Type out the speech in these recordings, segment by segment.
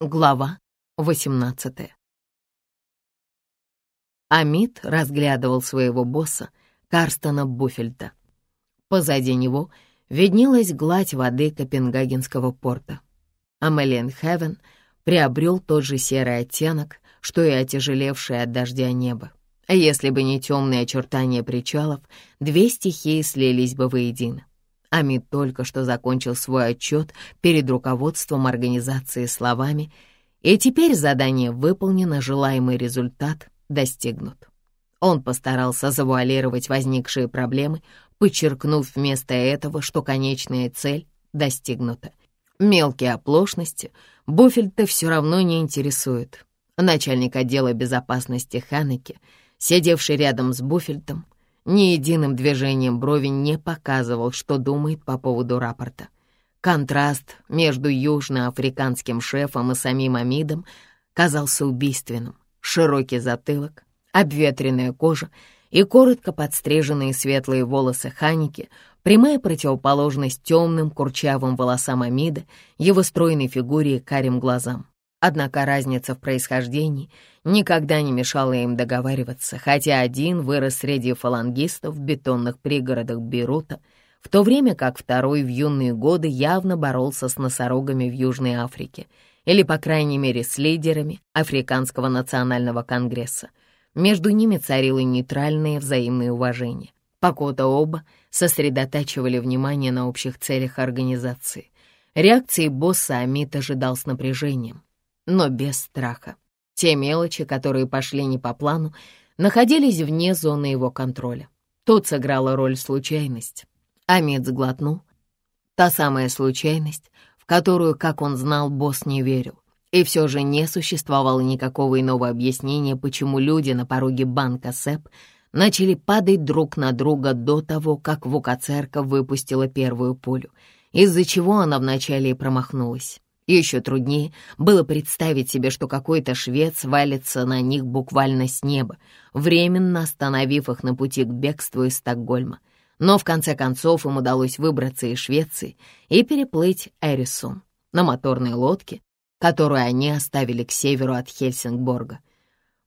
Глава 18 Амит разглядывал своего босса, Карстона Буфельта. Позади него виднелась гладь воды Копенгагенского порта. Амелиен Хевен приобрел тот же серый оттенок, что и отяжелевшее от дождя небо. Если бы не темные очертания причалов, две стихии слились бы воедино. Амид только что закончил свой отчет перед руководством организации словами, и теперь задание выполнено, желаемый результат достигнут. Он постарался завуалировать возникшие проблемы, подчеркнув вместо этого, что конечная цель достигнута. Мелкие оплошности Буфельта все равно не интересуют. Начальник отдела безопасности Ханеке, сидевший рядом с Буфельтом, ни единым движением брови не показывал, что думает по поводу рапорта. Контраст между южноафриканским шефом и самим Амидом казался убийственным. Широкий затылок, обветренная кожа и коротко подстриженные светлые волосы Ханики — прямая противоположность темным курчавым волосам Амида, его стройной фигуре и карим глазам. Однако разница в происхождении никогда не мешала им договариваться, хотя один вырос среди фалангистов в бетонных пригородах Бейрута, в то время как второй в юные годы явно боролся с носорогами в Южной Африке, или, по крайней мере, с лидерами Африканского национального конгресса. Между ними царило нейтральное взаимное уважение, покуда оба сосредотачивали внимание на общих целях организации. Реакции босса Амит ожидал с напряжением но без страха. Те мелочи, которые пошли не по плану, находились вне зоны его контроля. Тут сыграла роль случайность. Амид сглотнул. Та самая случайность, в которую, как он знал, босс не верил. И все же не существовало никакого иного объяснения, почему люди на пороге банка СЭП начали падать друг на друга до того, как Вукацерка выпустила первую пулю, из-за чего она вначале и промахнулась. Еще труднее было представить себе, что какой-то швед свалится на них буквально с неба, временно остановив их на пути к бегству из Стокгольма. Но в конце концов им удалось выбраться из Швеции и переплыть Эрисум на моторной лодке, которую они оставили к северу от Хельсингборга.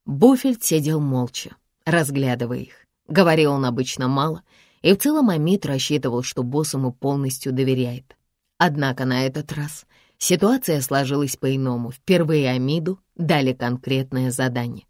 Буфельд сидел молча, разглядывая их. Говорил он обычно мало, и в целом Амит рассчитывал, что босс ему полностью доверяет. Однако на этот раз Ситуация сложилась по-иному. Впервые Амиду дали конкретное задание.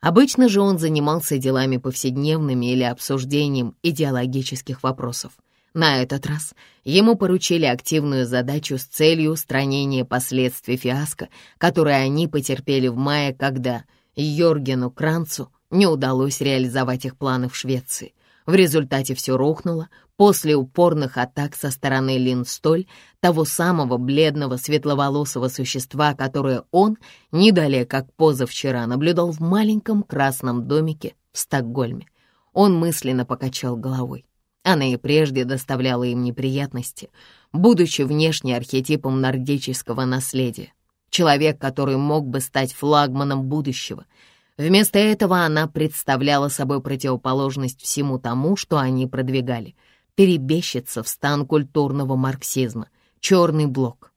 Обычно же он занимался делами повседневными или обсуждением идеологических вопросов. На этот раз ему поручили активную задачу с целью устранения последствий фиаско, которые они потерпели в мае, когда Йоргену Кранцу не удалось реализовать их планы в Швеции. В результате все рухнуло после упорных атак со стороны Линстоль, того самого бледного светловолосого существа, которое он, не далее как позавчера, наблюдал в маленьком красном домике в Стокгольме. Он мысленно покачал головой. Она и прежде доставляла им неприятности, будучи внешне архетипом нордического наследия. Человек, который мог бы стать флагманом будущего — Вместо этого она представляла собой противоположность всему тому, что они продвигали. Перебещица в стан культурного марксизма, черный блок.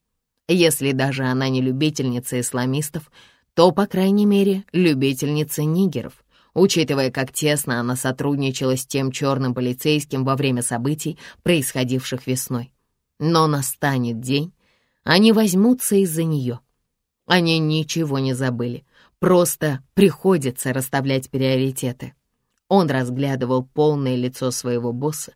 Если даже она не любительница исламистов, то, по крайней мере, любительница нигеров, учитывая, как тесно она сотрудничала с тем черным полицейским во время событий, происходивших весной. Но настанет день, они возьмутся из-за нее. Они ничего не забыли — Просто приходится расставлять приоритеты. Он разглядывал полное лицо своего босса,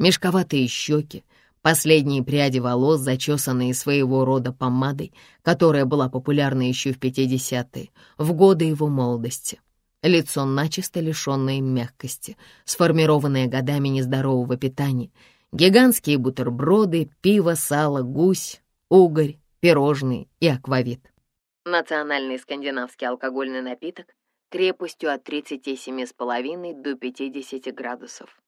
мешковатые щеки, последние пряди волос, зачесанные своего рода помадой, которая была популярна еще в 50-е, в годы его молодости. Лицо начисто лишенное мягкости, сформированное годами нездорового питания, гигантские бутерброды, пиво, сало, гусь, угорь, пирожные и аквавит. Национальный скандинавский алкогольный напиток крепостью от 37,5 до 50 градусов.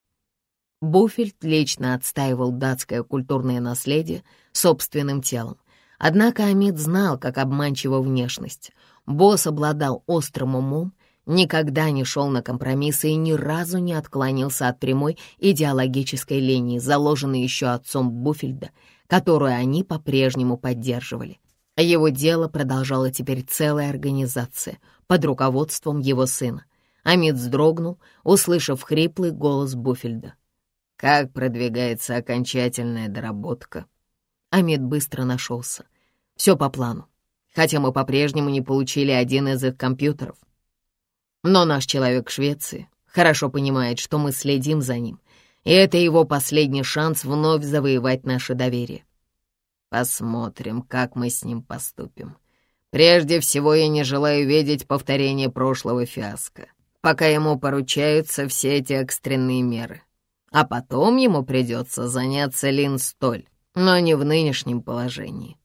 Буфельд лично отстаивал датское культурное наследие собственным телом. Однако Амид знал, как обманчива внешность. Босс обладал острым умом, никогда не шел на компромиссы и ни разу не отклонился от прямой идеологической линии, заложенной еще отцом Буфельда, которую они по-прежнему поддерживали. Его дело продолжала теперь целая организация под руководством его сына. Амид вздрогнул, услышав хриплый голос Буфельда. «Как продвигается окончательная доработка?» Амид быстро нашелся. «Все по плану, хотя мы по-прежнему не получили один из их компьютеров. Но наш человек в Швеции хорошо понимает, что мы следим за ним, и это его последний шанс вновь завоевать наше доверие. Посмотрим, как мы с ним поступим. Прежде всего, я не желаю видеть повторение прошлого фиаско, пока ему поручаются все эти экстренные меры. А потом ему придется заняться Линстоль, но не в нынешнем положении.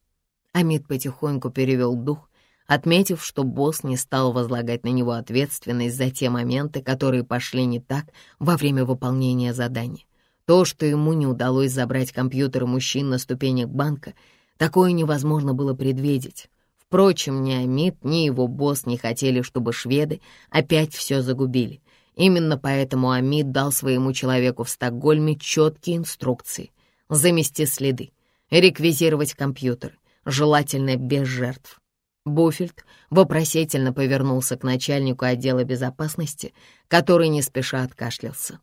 Амид потихоньку перевел дух отметив, что босс не стал возлагать на него ответственность за те моменты, которые пошли не так во время выполнения задания. То, что ему не удалось забрать компьютеры мужчин на ступенях банка, такое невозможно было предвидеть. Впрочем, ни Амид, ни его босс не хотели, чтобы шведы опять все загубили. Именно поэтому Амид дал своему человеку в Стокгольме четкие инструкции. Замести следы, реквизировать компьютер, желательно без жертв. Буфельд вопросительно повернулся к начальнику отдела безопасности, который не спеша откашлялся.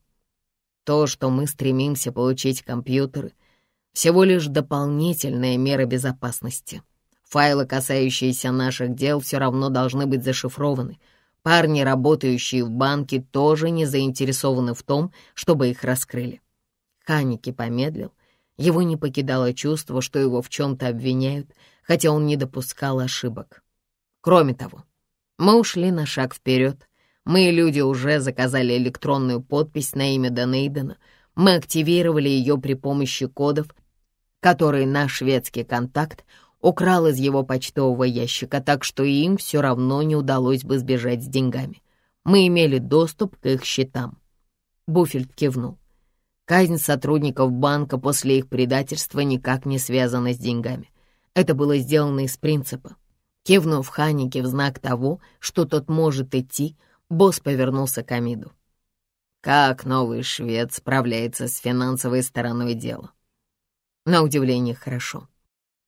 То, что мы стремимся получить компьютеры, всего лишь дополнительная мера безопасности. Файлы, касающиеся наших дел, все равно должны быть зашифрованы. Парни, работающие в банке, тоже не заинтересованы в том, чтобы их раскрыли. Ханики помедлил. Его не покидало чувство, что его в чем-то обвиняют — хотя он не допускал ошибок. Кроме того, мы ушли на шаг вперед. Мы, люди, уже заказали электронную подпись на имя Донейдена. Мы активировали ее при помощи кодов, которые наш шведский контакт украл из его почтового ящика, так что им все равно не удалось бы сбежать с деньгами. Мы имели доступ к их счетам. Буфельд кивнул. Казнь сотрудников банка после их предательства никак не связана с деньгами. Это было сделано из принципа. Кивнув Ханике в знак того, что тот может идти, босс повернулся к Амиду. Как новый швед справляется с финансовой стороной дела? На удивление хорошо,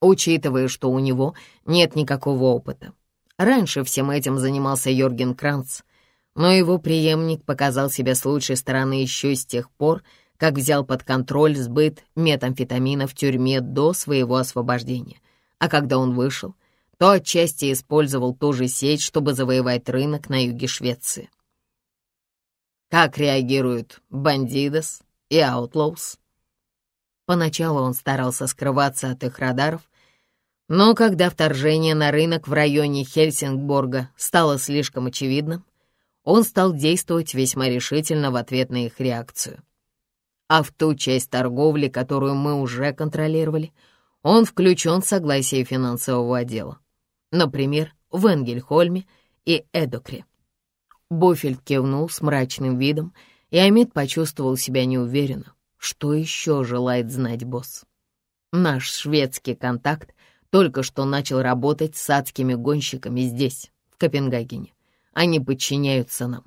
учитывая, что у него нет никакого опыта. Раньше всем этим занимался Йорген Кранц, но его преемник показал себя с лучшей стороны еще с тех пор, как взял под контроль сбыт метамфетамина в тюрьме до своего освобождения а когда он вышел, то отчасти использовал ту же сеть, чтобы завоевать рынок на юге Швеции. Как реагируют бандидос и аутлоус? Поначалу он старался скрываться от их радаров, но когда вторжение на рынок в районе Хельсингборга стало слишком очевидным, он стал действовать весьма решительно в ответ на их реакцию. А в ту часть торговли, которую мы уже контролировали — он включен в согласие финансового отдела. Например, в Энгельхольме и Эдокре. Буфельд кивнул с мрачным видом, и Амид почувствовал себя неуверенно. Что еще желает знать босс? Наш шведский контакт только что начал работать с адскими гонщиками здесь, в Копенгагене. Они подчиняются нам.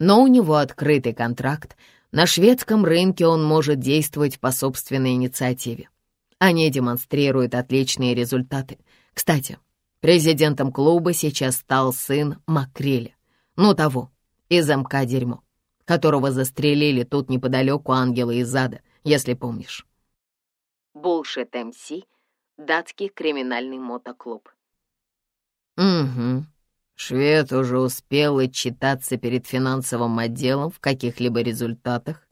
Но у него открытый контракт. На шведском рынке он может действовать по собственной инициативе. Они демонстрируют отличные результаты. Кстати, президентом клуба сейчас стал сын Макреля, ну того, из МК «Дерьмо», которого застрелили тут неподалеку ангелы из ада, если помнишь. Bullshit MC, датский криминальный мотоклуб. Угу. Швед уже успел отчитаться перед финансовым отделом в каких-либо результатах.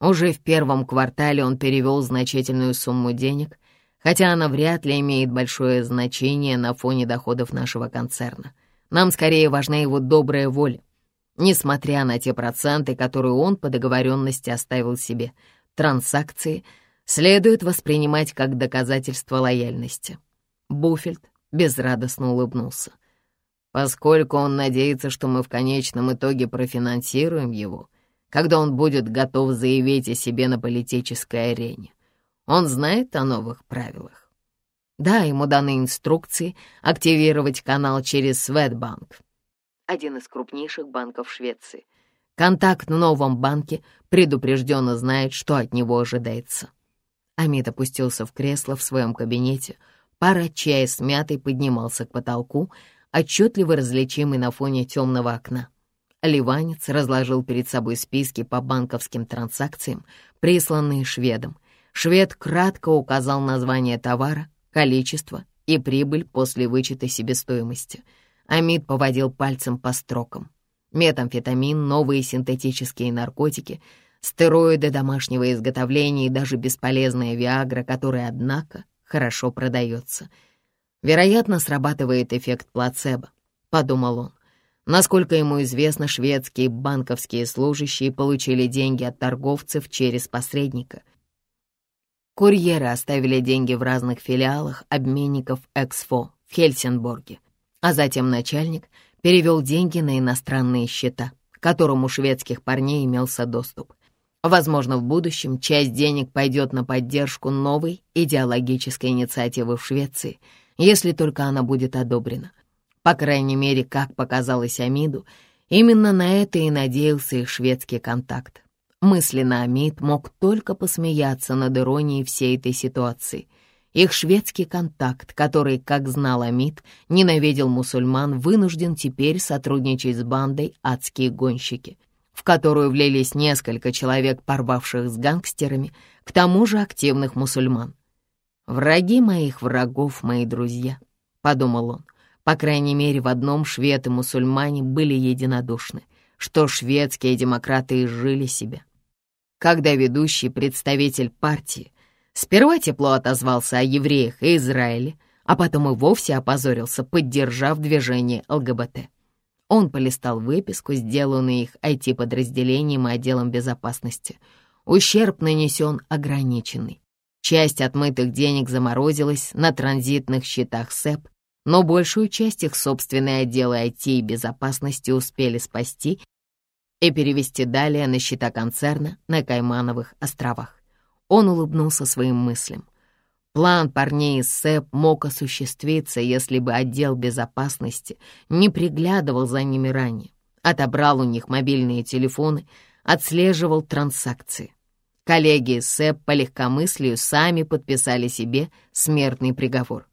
Уже в первом квартале он перевел значительную сумму денег, хотя она вряд ли имеет большое значение на фоне доходов нашего концерна. Нам скорее важна его добрая воля. Несмотря на те проценты, которые он по договоренности оставил себе, транзакции следует воспринимать как доказательство лояльности. Буфельд безрадостно улыбнулся. Поскольку он надеется, что мы в конечном итоге профинансируем его — когда он будет готов заявить о себе на политической арене. Он знает о новых правилах. Да, ему даны инструкции активировать канал через Светбанк, один из крупнейших банков Швеции. Контакт в новом банке предупрежденно знает, что от него ожидается. Амид опустился в кресло в своем кабинете, Пара чая с мятой поднимался к потолку, отчетливо различимый на фоне темного окна. Ливанец разложил перед собой списки по банковским транзакциям, присланные шведом. Швед кратко указал название товара, количество и прибыль после вычета себестоимости. Амид поводил пальцем по строкам. Метамфетамин, новые синтетические наркотики, стероиды домашнего изготовления и даже бесполезная Виагра, которая, однако, хорошо продается. Вероятно, срабатывает эффект плацебо, подумал он. Насколько ему известно, шведские банковские служащие получили деньги от торговцев через посредника. Курьеры оставили деньги в разных филиалах обменников Эксфо в Хельсинборге, а затем начальник перевел деньги на иностранные счета, к которым у шведских парней имелся доступ. Возможно, в будущем часть денег пойдет на поддержку новой идеологической инициативы в Швеции, если только она будет одобрена. По крайней мере, как показалось Амиду, именно на это и надеялся их шведский контакт. Мысленно Амид мог только посмеяться над иронией всей этой ситуации. Их шведский контакт, который, как знал Амид, ненавидел мусульман, вынужден теперь сотрудничать с бандой «Адские гонщики» в которую влились несколько человек, порвавших с гангстерами, к тому же активных мусульман. «Враги моих врагов, мои друзья», — подумал он. По крайней мере, в одном швед и мусульмане были единодушны, что шведские демократы изжили себя. Когда ведущий представитель партии сперва тепло отозвался о евреях и Израиле, а потом и вовсе опозорился, поддержав движение ЛГБТ. Он полистал выписку, сделанную их IT-подразделением и отделом безопасности. Ущерб нанесен ограниченный. Часть отмытых денег заморозилась на транзитных счетах СЭП, но большую часть их собственные отделы IT и безопасности успели спасти и перевести далее на счета концерна на Каймановых островах. Он улыбнулся своим мыслям. План парней из СЭП мог осуществиться, если бы отдел безопасности не приглядывал за ними ранее, отобрал у них мобильные телефоны, отслеживал транзакции. Коллеги из СЭП по легкомыслию сами подписали себе смертный приговор.